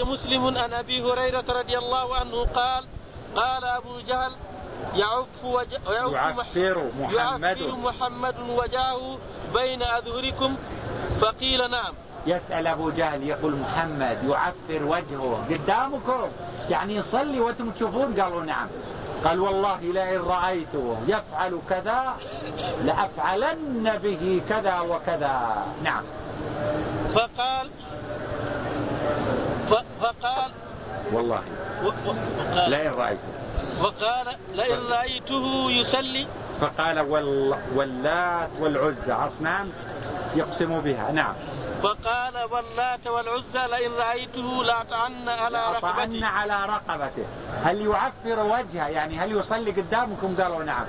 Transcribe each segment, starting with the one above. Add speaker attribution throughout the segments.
Speaker 1: أخرج مسلم عن أبي هريرة رضي الله عنه قال قال أبو جهل يعف وج...
Speaker 2: يعفر محمد.
Speaker 1: يعفر محمد وجهه بين أظهركم؟ فقيل نعم.
Speaker 2: يسأل أبو جهل يقول محمد يعفر وجهه. قدامكم؟ يعني يصلي وأنتم تشوفون؟ قالوا نعم. قال والله لئن رأيته يفعل كذا لأفعلن به كذا وكذا. نعم.
Speaker 1: فقال فقال
Speaker 2: والله. لئن رأيته
Speaker 1: وقال لئن رأيته يصلي؟
Speaker 2: فقال واللات والعزى أصنام يقسم بها. نعم.
Speaker 1: فقال واللات والعزى لئن رأيته لأطعن على رقبته.
Speaker 2: على رقبته. هل يعفر وجهه؟ يعني هل يصلي قدامكم؟ قالوا نعم.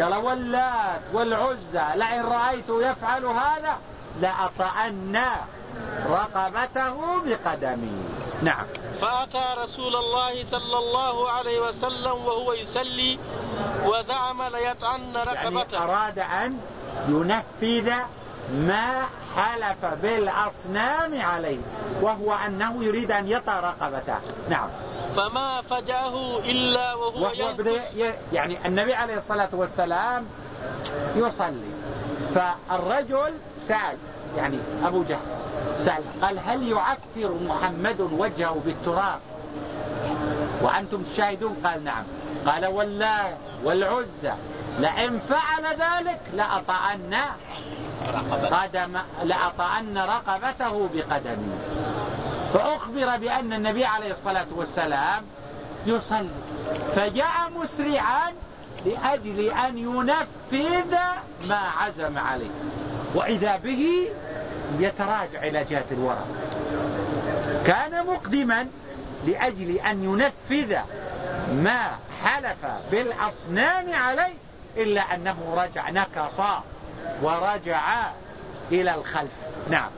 Speaker 2: قال واللات والعزى لئن رأيته يفعل هذا لأطعن رقبته بقدمي. نعم.
Speaker 1: فأتى رسول الله صلى الله عليه وسلم وهو يصلي وزعم ليطعن رقبته.
Speaker 2: يعني أراد أن ينفذ ما حلف بالأصنام عليه وهو أنه يريد أن يطأ رقبته. نعم.
Speaker 1: فما فجأه إلا وهو, وهو
Speaker 2: يعني النبي عليه الصلاة والسلام يصلي. فالرجل سأل يعني أبو جهل. سأل قال هل يعفر محمد وجهه بالتراب؟ وأنتم تشاهدون؟ قال نعم. قال والله والعزة لئن فعل ذلك لأطعن قدم لأطعن رقبته بقدمي فأخبر بأن النبي عليه الصلاة والسلام يصلي. فجاء مسرعا لأجل أن ينفذ ما عزم عليه. وإذا به يتراجع إلى جهة الوراء كان مقدما لأجل أن ينفذ ما حلف بالأصنام عليه إلا أنه رجع نكصا ورجع إلى الخلف. نعم.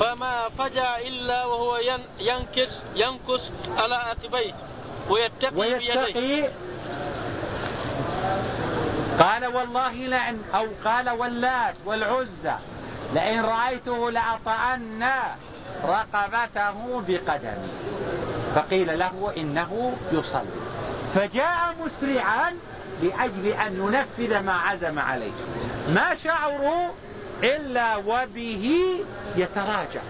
Speaker 1: فما فجع إلا وهو ينكس ينكس على عقبيه ويتقي, ويتقي. بيديه
Speaker 2: قال والله لعن أو قال واللات والعزى. لئن رأيته لأطأن رقبته بقدمي. فقيل له إنه يصلي. فجاء مسرعا لأجل أن ينفذ ما عزم عليه. ما شعروا إلا وبه يتراجع.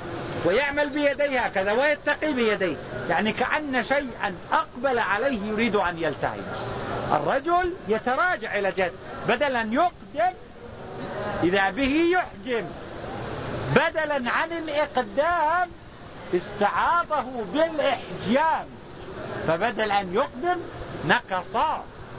Speaker 2: ويعمل بيديه هكذا ويتقي بيديه. يعني كأن شيئا أقبل عليه يريد أن يلتهي. الرجل يتراجع إلى جد بدلا يقدم إذا به يحجم. بدلا عن الإقدام استعاضه بالإحجام. فبدل أن يقدم نقص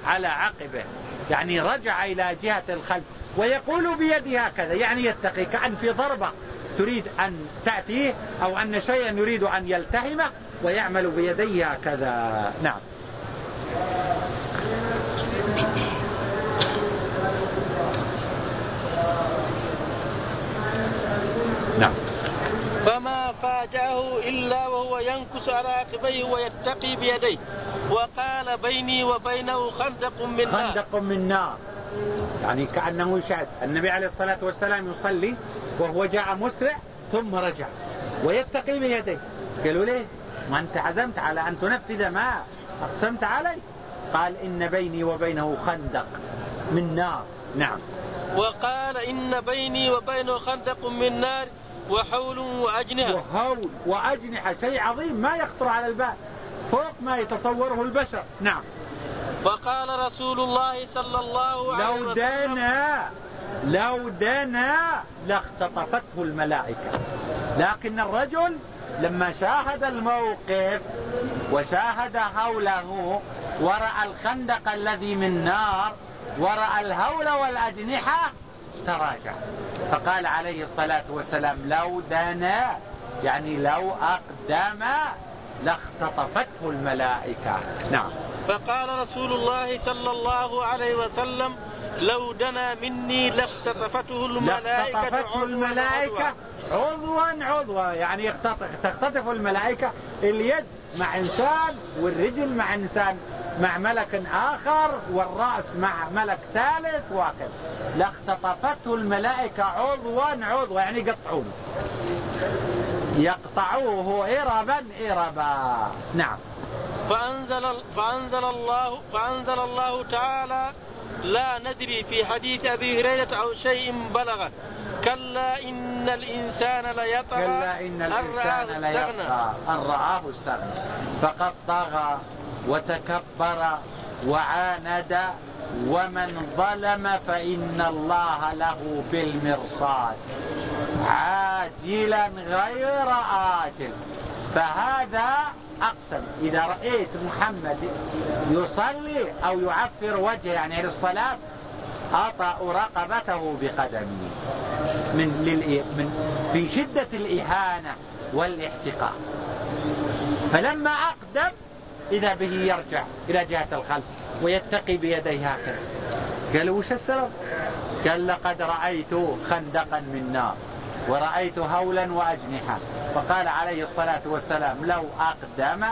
Speaker 2: على عقبه. يعني رجع إلى جهة الخلف ويقول بيده هكذا. يعني يتقي كأن في ضربة تريد أن تأتيه أو أن شيئا يريد أن يلتهمه ويعمل بيديه هكذا. نعم. نعم.
Speaker 1: فما فاجأه إلا وهو ينكس على عقبيه ويتقي بيديه وقال بيني وبينه خندق من نار.
Speaker 2: خندق من نار. يعني كأنه يشهد. النبي عليه الصلاة والسلام يصلي وهو جاء مسرع ثم رجع ويتقي بيديه. قالوا ليه؟ ما أنت عزمت على أن تنفذ ما أقسمت علي قال إن بيني وبينه خندق من نار. نعم.
Speaker 1: وقال إن بيني وبينه خندق من نار. وحول وأجنحة.
Speaker 2: وحول وأجنحة. شيء عظيم ما يخطر على البال. فوق ما يتصوره البشر. نعم.
Speaker 1: وقال رسول الله صلى الله عليه
Speaker 2: لو وسلم دنا لو دنا لاختطفته الملائكة. لكن الرجل لما شاهد الموقف وشاهد حوله ورأى الخندق الذي من نار ورأى الهول والأجنحة تراجع. فقال عليه الصلاة والسلام لو دنا يعني لو أقدم لاختطفته الملائكة. نعم.
Speaker 1: فقال رسول الله صلى الله عليه وسلم لو دنا مني لاختطفته الملائكة
Speaker 2: لاختطفته الملائكة عضوا عضوا. يعني تختطف الملائكة اليد مع إنسان والرجل مع إنسان. مع ملك آخر والرأس مع ملك ثالث وهكذا لاختطفته الملائكة عضوا عضوا يعني يقطعون. يقطعوه إربا إربا. نعم.
Speaker 1: فأنزل, فأنزل, الله فأنزل الله تعالى لا ندري في حديث أبي هريرة أو شيء بلغ كلا إن الإنسان ليطغى.
Speaker 2: كلا إن الإنسان ليطغى. أن رآه استغنى. فقد طغى. وتكبر وعاند ومن ظلم فإن الله له بالمرصاد. عاجلا غير آجل. فهذا أقسم. إذا رأيت محمد يصلي أو يعفر وجهه يعني للصلاة أطأ رقبته بقدمه. من, من في شدة الإهانة والإحتقار. فلما أقدم إذا به يرجع إلى جهة الخلف ويتقي بيديه هكذا قالوا وش السبب؟ قال لقد رأيت خندقا من نار ورأيت هولا وأجنحة. فقال عليه الصلاة والسلام لو أقدم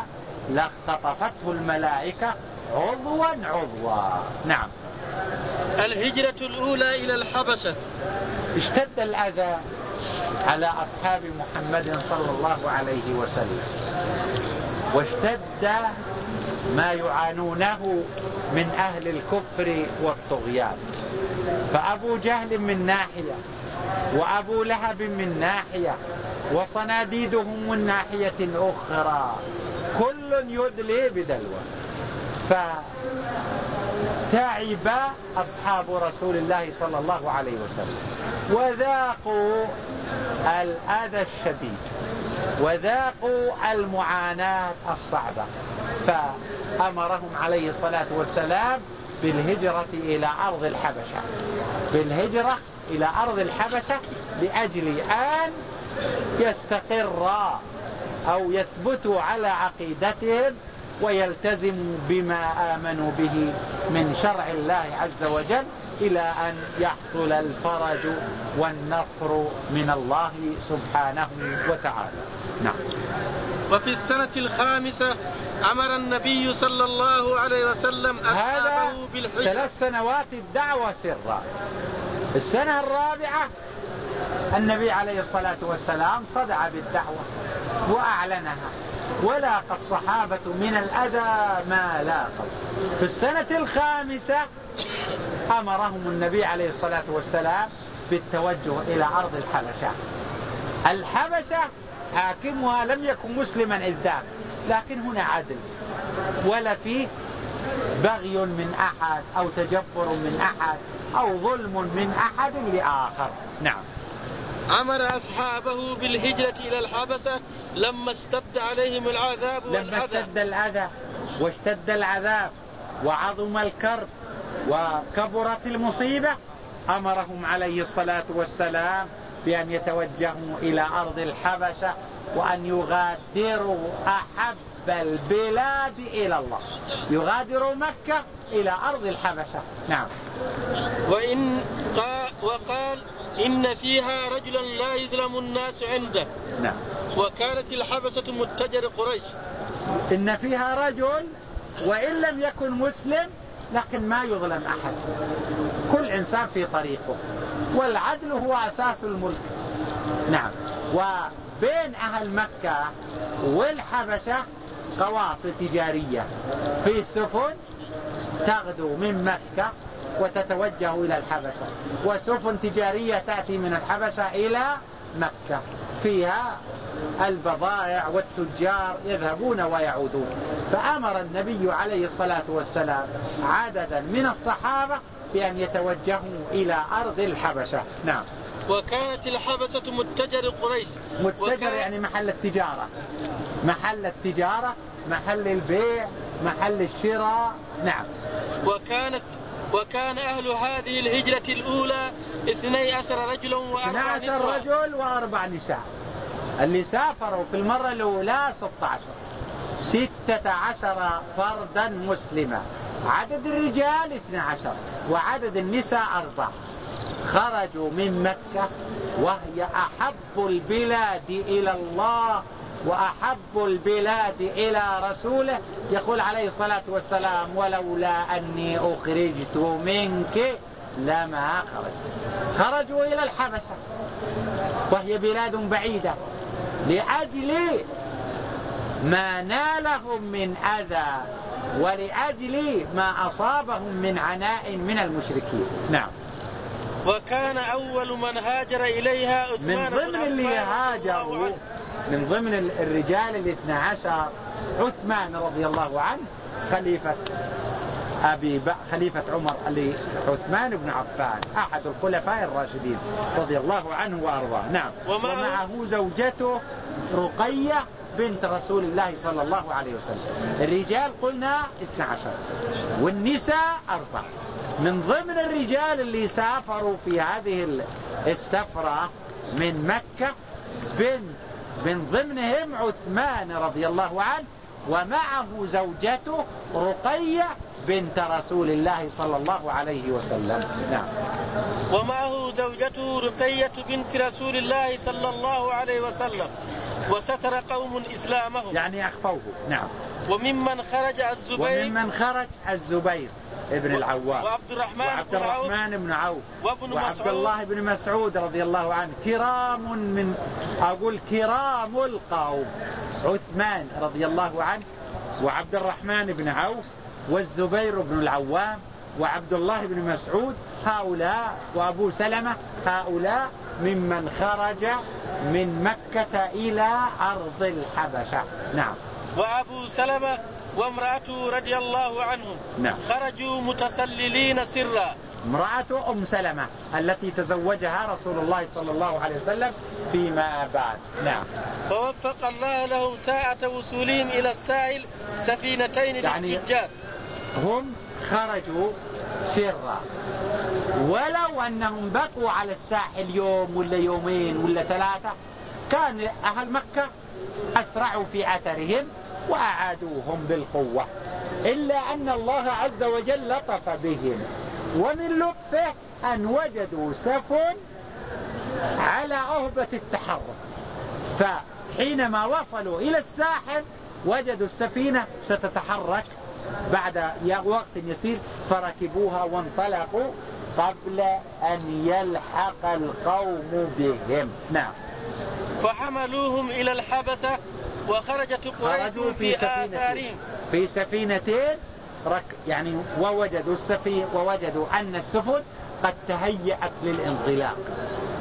Speaker 2: لاختطفته الملائكة عضوا عضوا. نعم.
Speaker 1: الهجرة الأولى إلى الحبشة.
Speaker 2: اشتد الأذى على أصحاب محمد صلى الله عليه وسلم. واشتد ما يعانونه من أهل الكفر والطغيان. فأبو جهل من ناحية وأبو لهب من ناحية وصناديدهم من ناحية أخرى كل يدلي بدلوة. فتعب أصحاب رسول الله صلى الله عليه وسلم وذاقوا الأذى الشديد. وذاقوا المعاناة الصعبة. فأمرهم عليه الصلاة والسلام بالهجرة إلى أرض الحبشة. بالهجرة إلى أرض الحبشة لأجل أن يستقر أو يثبتوا على عقيدتهم ويلتزموا بما آمنوا به من شرع الله عز وجل إلى أن يحصل الفرج والنصر من الله سبحانه وتعالى. نعم.
Speaker 1: وفي السنة الخامسة أمر النبي صلى الله عليه وسلم أصحابه بالحج
Speaker 2: ثلاث سنوات الدعوة سرا. السنة الرابعة النبي عليه الصلاة والسلام صدع بالدعوة وأعلنها. ولاقى الصحابة من الأذى ما لاقوا. في السنة الخامسة أمرهم النبي عليه الصلاة والسلام بالتوجه إلى أرض الحبشة. الحبشة حاكمها لم يكن مسلما إذ ذاك لكن هنا عدل. ولا فيه بغي من أحد أو تجبر من أحد أو ظلم من أحد لآخر. نعم.
Speaker 1: أمر أصحابه بالهجرة إلى الحبسة لما اشتد عليهم العذاب
Speaker 2: والأذى. لما اشتد الأذى واشتد العذاب وعظم الكرب وكبرت المصيبة أمرهم عليه الصلاة والسلام بأن يتوجهوا إلى أرض الحبشة وأن يغادروا أحب البلاد إلى الله. يغادروا مكة إلى أرض الحبشة. نعم.
Speaker 1: وإن قال وقال إن فيها رجلا لا يظلم الناس عنده.
Speaker 2: نعم.
Speaker 1: وكانت الحبشة متجر قريش.
Speaker 2: إن فيها رجل وإن لم يكن مسلم لكن ما يظلم أحد. كل إنسان في طريقه. والعدل هو أساس الملك. نعم. وبين أهل مكة والحبشة قوافل تجارية في سفن تغدو من مكة وتتوجه إلى الحبشة. وسفن تجارية تأتي من الحبشة إلى مكة. فيها البضائع والتجار يذهبون ويعودون. فأمر النبي عليه الصلاة والسلام عددا من الصحابة بأن يتوجهوا إلى أرض الحبشة. نعم.
Speaker 1: وكانت الحبشة متجر قريش
Speaker 2: متجر يعني محل التجارة. محل التجارة محل البيع محل الشراء. نعم.
Speaker 1: وكانت وكان أهل هذه الهجرة الأولى اثني عشر رجلا وأربع نساء
Speaker 2: عشر رجل وأربع نساء. اللي سافروا في المرة الأولى 16 ستة عشر فردا مسلمة عدد الرجال 12 وعدد النساء أربعة. خرجوا من مكة وهي أحب البلاد إلى الله وأحب البلاد إلى رسوله. يقول عليه الصلاة والسلام ولولا أني أخرجت منك لما خرجت. خرجوا إلى الحبشة وهي بلاد بعيدة لأجل ما نالهم من أذى ولأجل ما أصابهم من عناء من المشركين. نعم.
Speaker 1: وكان أول من هاجر إليها
Speaker 2: عثمان من ضمن اللي هاجروا من ضمن الرجال الاثنى عشر عثمان رضي الله عنه خليفة أبي ب... خليفة عمر اللي عثمان بن عفان أحد الخلفاء الراشدين رضي الله عنه وأرضاه. نعم. ومعه, ومعه زوجته رقية بنت رسول الله صلى الله عليه وسلم. الرجال قلنا 12 والنساء أربع من ضمن الرجال اللي سافروا في هذه السفرة من مكة بنت من ضمنهم عثمان رضي الله عنه ومعه زوجته رقية بنت رسول الله صلى الله عليه وسلم. نعم.
Speaker 1: ومعه زوجته رقية بنت رسول الله صلى الله عليه وسلم. وستر قوم إسلامهم.
Speaker 2: يعني أخفوه. نعم.
Speaker 1: وممن خرج الزبير.
Speaker 2: وممن خرج الزبير ابن العوام.
Speaker 1: وعبد الرحمن
Speaker 2: وعبد الرحمن بن عوف.
Speaker 1: وابن
Speaker 2: وعبد
Speaker 1: مسعود.
Speaker 2: الله بن مسعود رضي الله عنه. كرام من أقول كرام القوم. عثمان رضي الله عنه. وعبد الرحمن بن عوف. والزبير بن العوام. وعبد الله بن مسعود هؤلاء وأبو سلمة هؤلاء ممن خرج من مكة إلى أرض الحبشة. نعم.
Speaker 1: وأبو سلمة وامرأته رضي الله عنهم.
Speaker 2: نعم.
Speaker 1: خرجوا متسللين سرا.
Speaker 2: امرأة أم سلمة التي تزوجها رسول الله صلى الله عليه وسلم فيما بعد. نعم.
Speaker 1: فوفق الله لهم ساعة وصولهم إلى الساحل سفينتين يعني للتجار.
Speaker 2: هم خرجوا سرا. ولو أنهم بقوا على الساحل يوم ولا يومين ولا ثلاثة كان أهل مكة أسرعوا في أثرهم وأعادوهم بالقوة. إلا أن الله عز وجل لطف بهم. ومن لطفه أن وجدوا سفن على أهبة التحرك. فحينما وصلوا إلى الساحل وجدوا السفينة ستتحرك. بعد وقت يسير فركبوها وانطلقوا قبل أن يلحق القوم بهم. نعم.
Speaker 1: فحملوهم إلى الحبسة وخرجت قريش في, في آثارهم.
Speaker 2: في سفينتين رك يعني ووجدوا السفينة ووجدوا أن السفن قد تهيأت للانطلاق.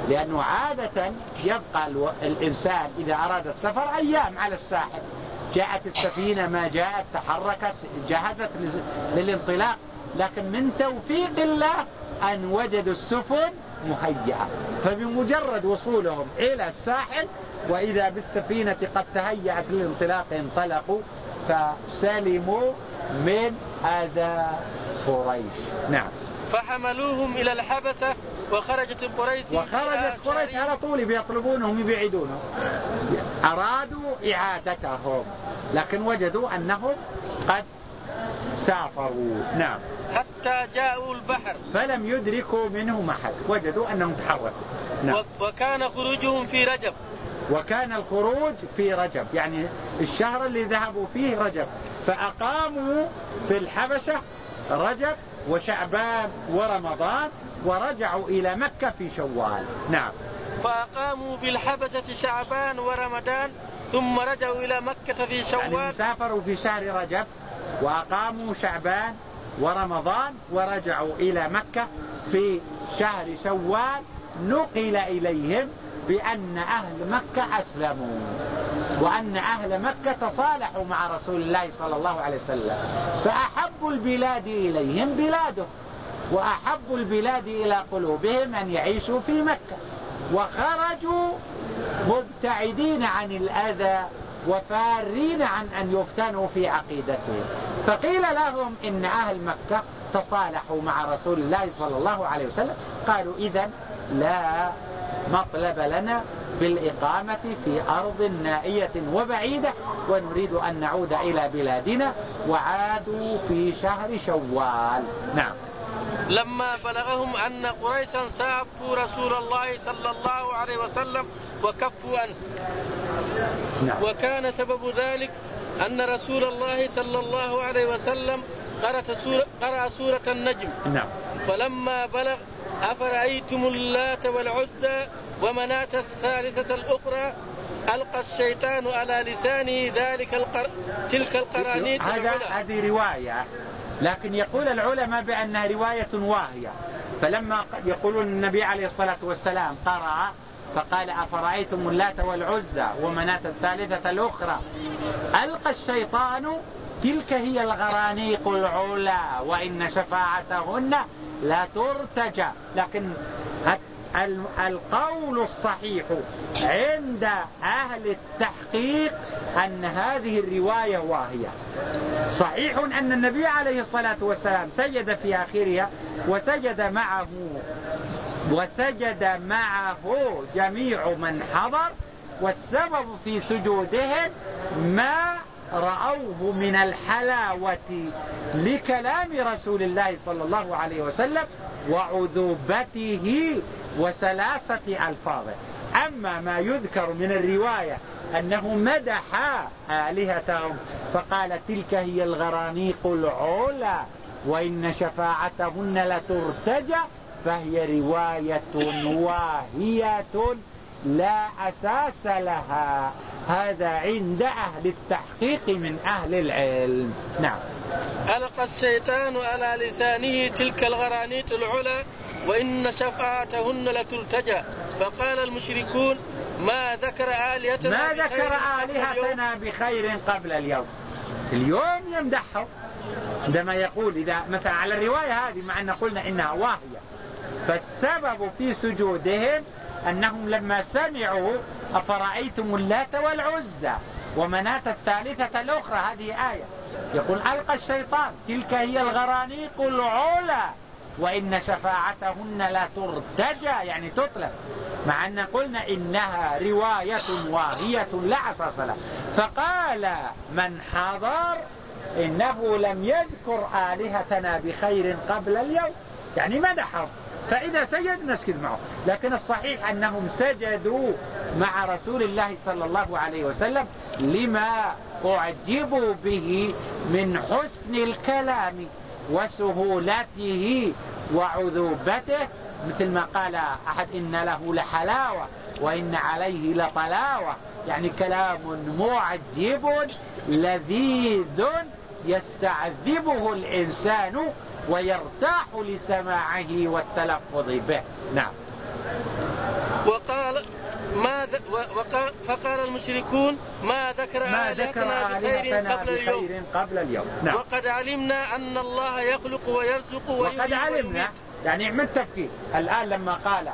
Speaker 2: لأنه عادة يبقى الإنسان إذا أراد السفر أيام على الساحل. جاءت السفينة ما جاءت تحركت جهزت للانطلاق. لكن من توفيق الله أن وجدوا السفن مهيئة. فبمجرد وصولهم إلى الساحل وإذا بالسفينة قد تهيأت للانطلاق انطلقوا فسلموا من أذى قريش. نعم.
Speaker 1: فحملوهم إلى الحبسة وخرجت قريش
Speaker 2: وخرجت قريش على طول بيطلبونهم يبعدونهم أرادوا إعادتهم لكن وجدوا أنهم قد سافروا. نعم.
Speaker 1: حتى جاءوا البحر.
Speaker 2: فلم يدركوا منهم أحد وجدوا أنهم تحركوا.
Speaker 1: نعم. وكان خروجهم في رجب.
Speaker 2: وكان الخروج في رجب يعني الشهر اللي ذهبوا فيه رجب. فأقاموا في الحبشة رجب وشعبان ورمضان ورجعوا إلى مكة في شوال. نعم.
Speaker 1: فأقاموا بالحبشة شعبان ورمضان ثم رجعوا إلى مكة في شوال.
Speaker 2: يعني سافروا في شهر رجب وأقاموا شعبان ورمضان ورجعوا إلى مكة في شهر شوال. نقل إليهم بأن أهل مكة أسلموا وأن أهل مكة تصالحوا مع رسول الله صلى الله عليه وسلم. فأحب البلاد إليهم بلاده. وأحب البلاد إلى قلوبهم أن يعيشوا في مكة. وخرجوا مبتعدين عن الأذى وفارين عن أن يفتنوا في عقيدتهم. فقيل لهم إن أهل مكة تصالحوا مع رسول الله صلى الله عليه وسلم. قالوا إذا لا مطلب لنا بالإقامة في أرض نائية وبعيدة ونريد أن نعود إلى بلادنا وعادوا في شهر شوال. نعم.
Speaker 1: لما بلغهم أن قريشا سابوا رسول الله صلى الله عليه وسلم وكفوا عنه. نعم. وكان سبب ذلك أن رسول الله صلى الله عليه وسلم قرأ سورة, قرأ سورة النجم.
Speaker 2: نعم.
Speaker 1: فلما بلغ أفرأيتم اللات والعزى ومناة الثالثة الأخرى؟ ألقى الشيطان على لسانه ذلك القر... تلك القرانيط
Speaker 2: هذا هذه رواية. لكن يقول العلماء بأنها رواية واهية. فلما يقولون النبي عليه الصلاة والسلام قرأ فقال أفرأيتم اللات والعزى ومناة الثالثة الأخرى؟ ألقى الشيطان تلك هي الغرانيق العلا وإن شفاعتهن لا ترتجى. لكن القول الصحيح عند أهل التحقيق أن هذه الرواية واهية. صحيح أن النبي عليه الصلاة والسلام سجد في آخرها وسجد معه وسجد معه جميع من حضر والسبب في سجودهم ما رأوه من الحلاوة لكلام رسول الله صلى الله عليه وسلم وعذوبته وسلاسة ألفاظه. أما ما يذكر من الرواية أنه مدح آلهتهم فقال تلك هي الغرانيق العلا وإن شفاعتهن لترتجى فهي رواية واهية. لا أساس لها. هذا عند أهل التحقيق من أهل العلم. نعم.
Speaker 1: ألقى الشيطان على لسانه تلك الغرانيط العلا وإن شفاعتهن لتلتجى فقال المشركون ما ذكر آلهتنا
Speaker 2: ما ذكر آلهتنا بخير قبل اليوم. اليوم يمدحهم عندما يقول إذا مثلا على الرواية هذه مع أن قلنا إنها واهية. فالسبب في سجودهم أنهم لما سمعوا أفرأيتم اللات والعزى ومناة الثالثة الأخرى؟ هذه آية. يقول ألقى الشيطان تلك هي الغرانيق العلا وإن شفاعتهن لا ترتجى. يعني تطلب مع أن قلنا إنها رواية واهية لا أساس لها. فقال من حضر إنه لم يذكر آلهتنا بخير قبل اليوم. يعني مدحهم فإذا سجد نسجد معه. لكن الصحيح أنهم سجدوا مع رسول الله صلى الله عليه وسلم لما أعجبوا به من حسن الكلام وسهولته وعذوبته مثل ما قال أحد إن له لحلاوة وإن عليه لطلاوة. يعني كلام معجب لذيذ يستعذبه الإنسان ويرتاح لسماعه والتلفظ به. نعم.
Speaker 1: وقال ما ذ... وقال فقال المشركون ما ذكر
Speaker 2: ما ذكر بخير قبل اليوم. قبل اليوم.
Speaker 1: نعم. وقد علمنا أن الله يخلق ويرزق
Speaker 2: وقد علمنا يعني من تفكير الآن لما قال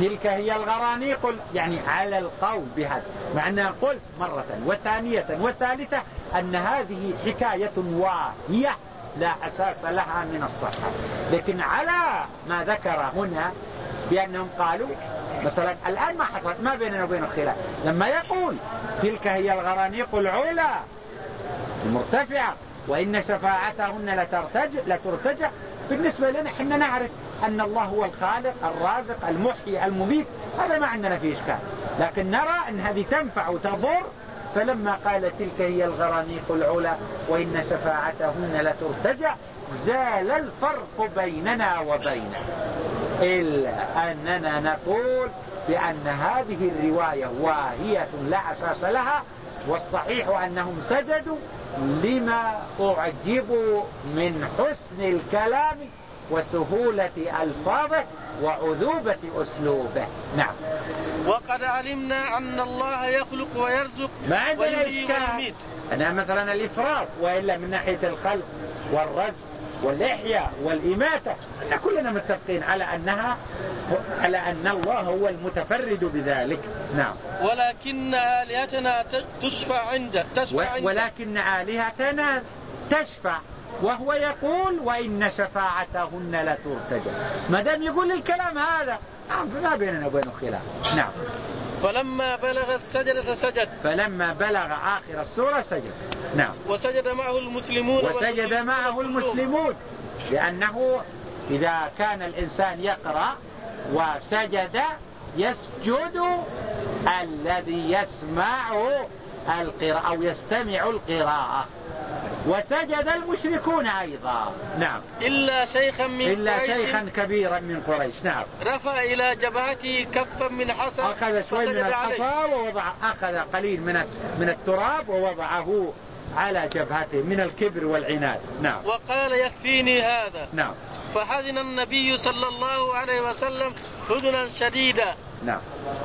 Speaker 2: تلك هي الغرانيق يعني على القول بهذا مع أن قلت مرة وثانية وثالثة أن هذه حكاية واهية. لا أساس لها من الصحة. لكن على ما ذكر هنا بأنهم قالوا مثلا الآن ما حصلت ما بيننا وبين الخلاف. لما يقول تلك هي الغرانيق العلا المرتفعة وإن شفاعتهن لترتج لترتجع بالنسبة لنا إحنا نعرف أن الله هو الخالق الرازق المحيي المميت. هذا ما عندنا فيه إشكال. لكن نرى أن هذه تنفع وتضر فلما قال تلك هي الغرانيق العلا وإن شفاعتهن لترتجع زال الفرق بيننا وبينه. إلا أننا نقول بأن هذه الرواية واهية لا أساس لها والصحيح أنهم سجدوا لما أعجبوا من حسن الكلام وسهولة ألفاظه وعذوبة أسلوبه. نعم.
Speaker 1: وقد علمنا أن الله يخلق ويرزق
Speaker 2: ما عندنا إشكال. أنا مثلا الإفراط وإلا من ناحية الخلق والرزق والإحياء والإماتة كلنا متفقين على أنها على أن الله هو المتفرد بذلك. نعم.
Speaker 1: ولكن آلهتنا تشفع عنده تشفع عنده.
Speaker 2: ولكن آلهتنا تشفع وهو يقول وإن شفاعتهن لترتجى. ما دام يقول الكلام هذا نعم ما بيننا وبينه خلاف. نعم.
Speaker 1: فلما بلغ السجدة سجد.
Speaker 2: فلما بلغ آخر السورة سجد. نعم.
Speaker 1: وسجد معه المسلمون
Speaker 2: وسجد معه المسلمون. لأنه إذا كان الإنسان يقرأ وسجد يسجد الذي يسمع القراءة أو يستمع القراءة. وسجد المشركون أيضا. نعم.
Speaker 1: إلا شيخا من
Speaker 2: إلا
Speaker 1: قريش.
Speaker 2: شيخا كبيرا من قريش. نعم.
Speaker 1: رفع إلى جبهته كفا من حصى
Speaker 2: أخذ شوي من الحصى ووضع أخذ قليل من من التراب ووضعه على جبهته من الكبر والعناد. نعم.
Speaker 1: وقال يكفيني هذا.
Speaker 2: نعم.
Speaker 1: فحزن النبي صلى الله عليه وسلم حزنا شديدا.
Speaker 2: نعم.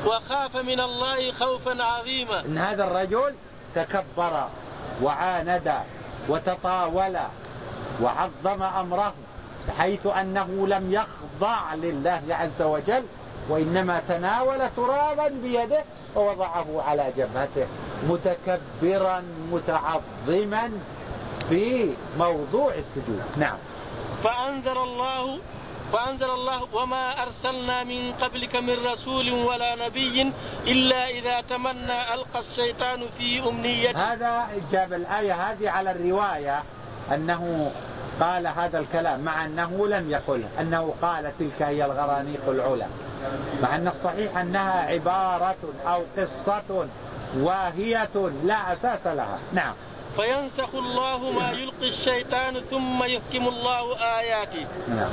Speaker 1: وخاف من الله خوفا عظيما.
Speaker 2: إن هذا الرجل تكبر وعاند وتطاول وعظم أمره بحيث أنه لم يخضع لله عز وجل وإنما تناول ترابا بيده ووضعه على جبهته متكبرا متعظما في موضوع السجود. نعم.
Speaker 1: فأنزل الله فأنزل الله وما أرسلنا من قبلك من رسول ولا نبي إلا إذا تمنى ألقى الشيطان في أمنيته.
Speaker 2: هذا جاب الآية هذه على الرواية أنه قال هذا الكلام مع أنه لم يقل أنه قال تلك هي الغرانيق العلا مع أن الصحيح أنها عبارة أو قصة واهية لا أساس لها. نعم.
Speaker 1: فينسخ الله ما يلقي الشيطان ثم يحكم الله آياته.
Speaker 2: نعم.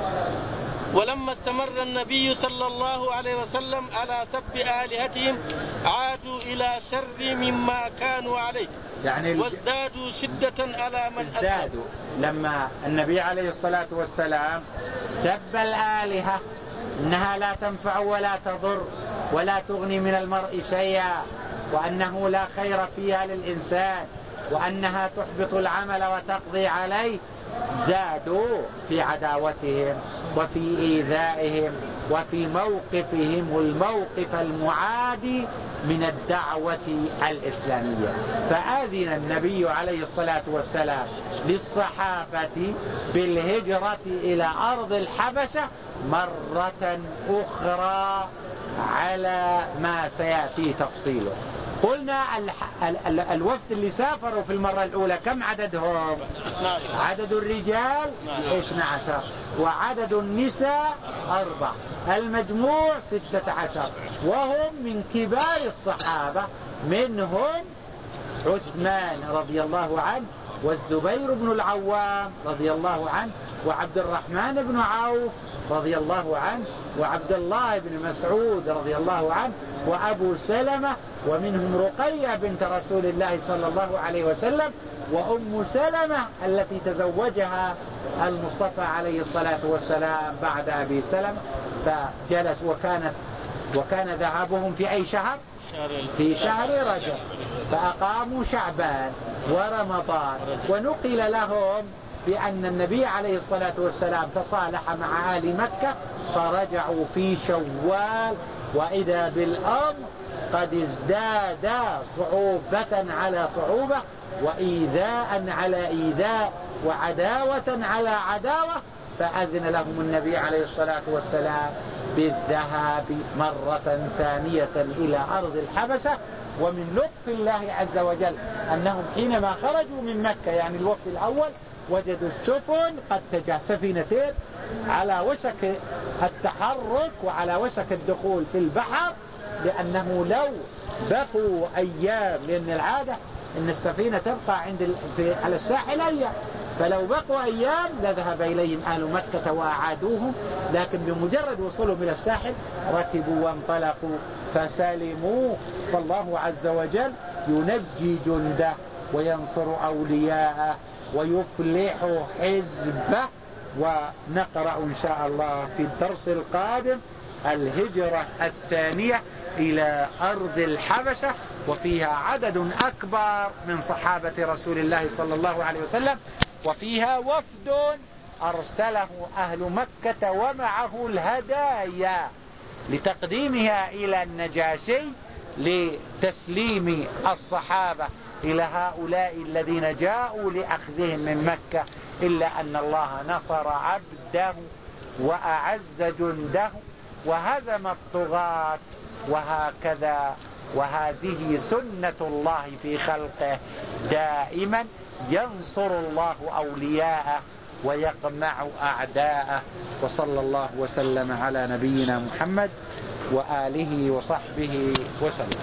Speaker 1: ولما استمر النبي صلى الله عليه وسلم على سب آلهتهم عادوا إلى شر مما كانوا عليه.
Speaker 2: يعني
Speaker 1: وازدادوا شدة على من
Speaker 2: ازدادوا. لما النبي عليه الصلاة والسلام سب الآلهة إنها لا تنفع ولا تضر ولا تغني من المرء شيئا وأنه لا خير فيها للإنسان. وأنها تحبط العمل وتقضي عليه زادوا في عداوتهم وفي إيذائهم وفي موقفهم الموقف المعادي من الدعوة الإسلامية. فآذن النبي عليه الصلاة والسلام للصحابة بالهجرة إلى أرض الحبشة مرة أخرى على ما سيأتي تفصيله. قلنا الح- ال- ال- الوفد اللي سافروا في المرة الأولى كم عددهم؟ عدد الرجال؟ 12 وعدد النساء أربع المجموع 16 وهم من كبار الصحابة. منهم عثمان رضي الله عنه والزبير بن العوام رضي الله عنه وعبد الرحمن بن عوف رضي الله عنه وعبد الله بن مسعود رضي الله عنه وأبو سلمة ومنهم رقية بنت رسول الله صلى الله عليه وسلم وأم سلمة التي تزوجها المصطفى عليه الصلاة والسلام بعد أبي سلمة فجلس وكانت وكان ذهابهم في أي شهر؟ في شهر رجب. فأقاموا شعبان ورمضان ونقل لهم بأن النبي عليه الصلاة والسلام تصالح مع آل مكة فرجعوا في شوال وإذا بالأمر قد ازداد صعوبة على صعوبة وإيذاء على إيذاء وعداوة على عداوة فأذن لهم النبي عليه الصلاة والسلام بالذهاب مرة ثانية إلى أرض الحبشة ومن لطف الله عز وجل أنهم حينما خرجوا من مكة يعني الوقت الأول وجدوا السفن قد تجاه سفينتين على وشك التحرك وعلى وشك الدخول في البحر لأنه لو بقوا أيام لأن العادة أن السفينة تبقى عند. في... على الساحل أيام فلو بقوا أيام لذهب إليهم أهل مكة وأعادوهم لكن بمجرد وصولهم إلى الساحل ركبوا وانطلقوا فسلموا. فالله عز وجل ينجي جنده وينصر أولياءه ويفلح حزبه. ونقرأ إن شاء الله في الدرس القادم الهجرة الثانية. إلى أرض الحبشة وفيها عدد أكبر من صحابة رسول الله صلى الله عليه وسلم وفيها وفد أرسله أهل مكة ومعه الهدايا لتقديمها إلى النجاشي لتسليم الصحابة إلى هؤلاء الذين جاءوا لأخذهم من مكة إلا أن الله نصر عبده وأعز جنده وهزم الطغاة وهكذا وهذه سنة الله في خلقه. دائما ينصر الله أولياءه ويقمع أعداءه. وصلى الله وسلم على نبينا محمد وآله وصحبه وسلم.